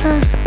Huh.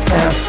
downtown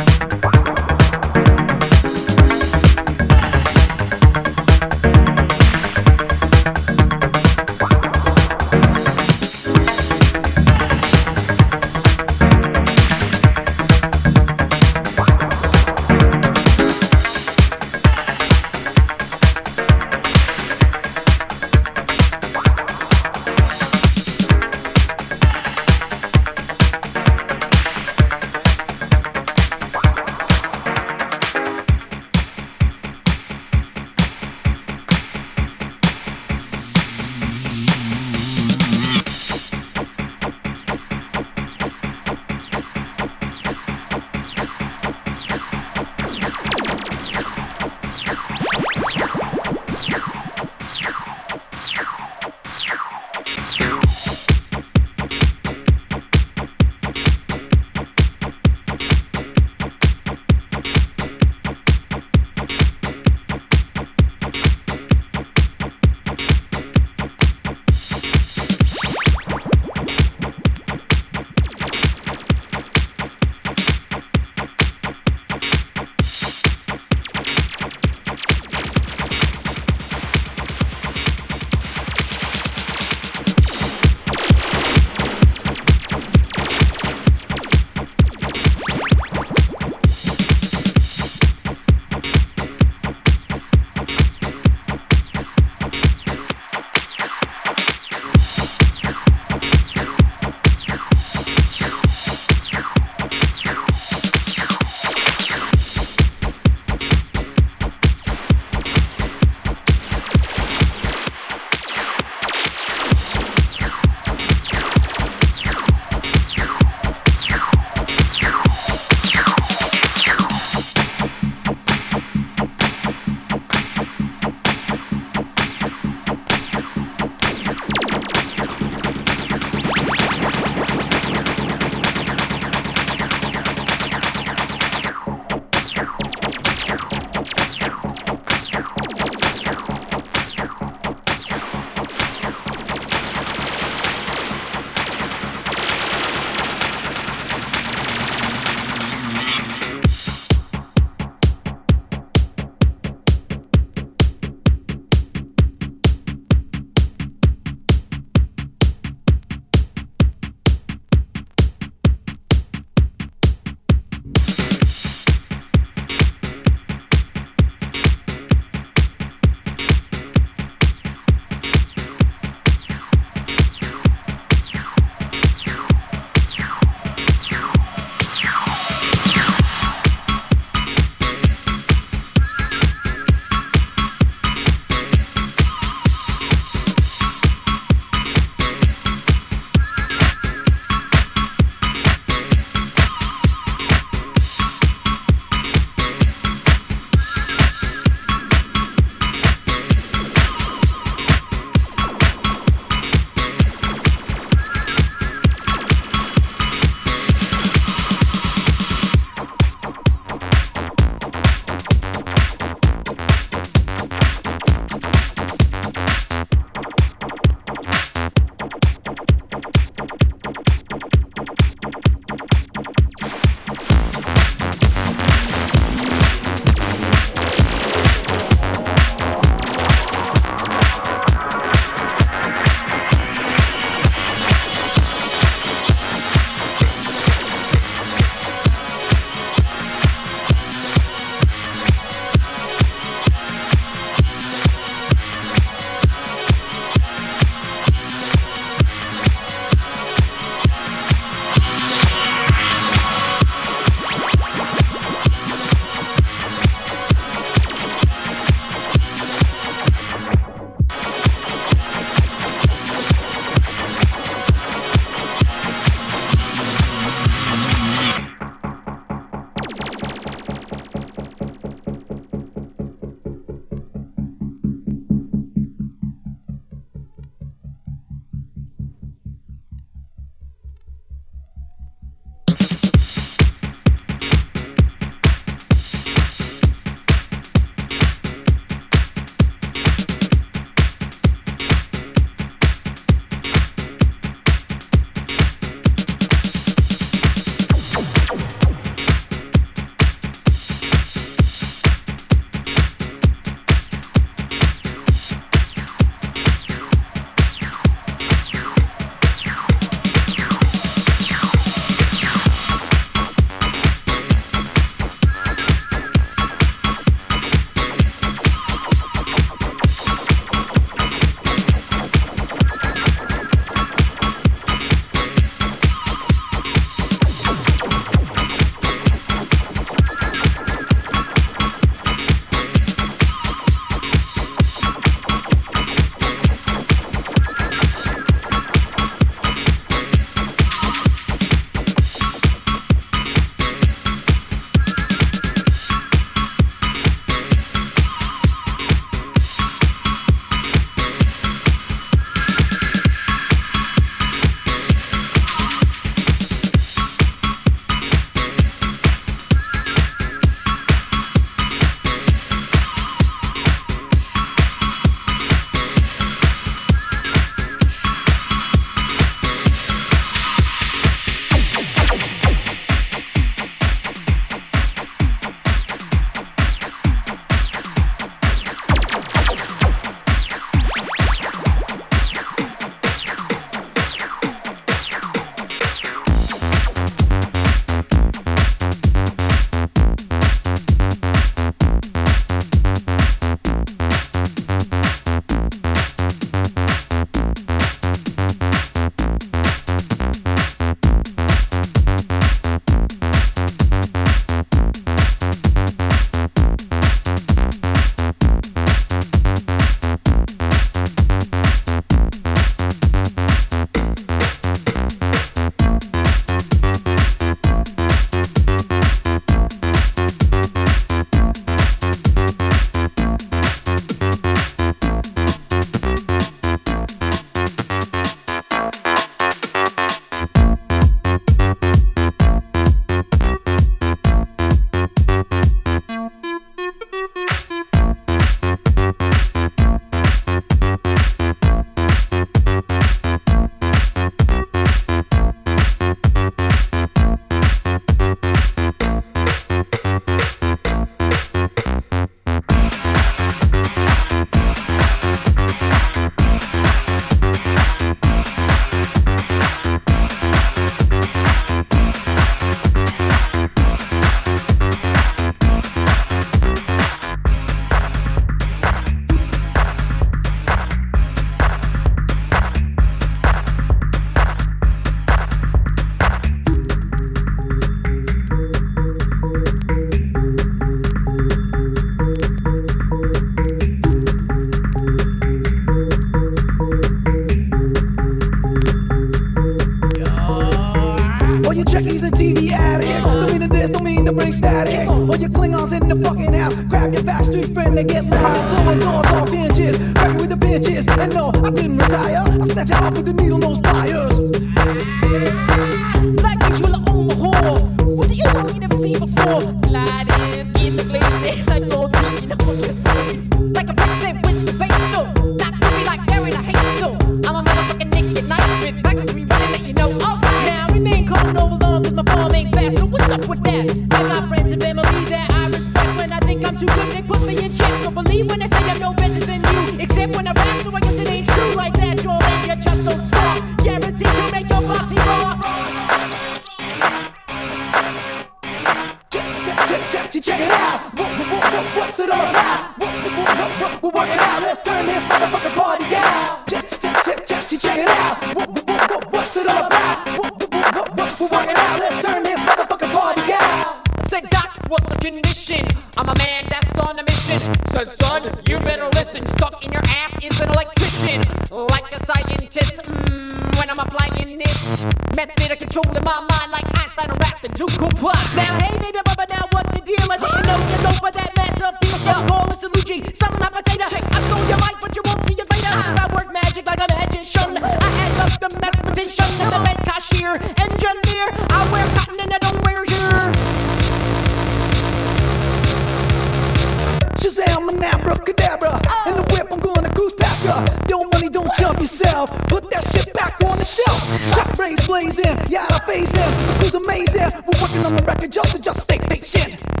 amazing. We're working on the record just to just stay patient.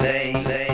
say. say.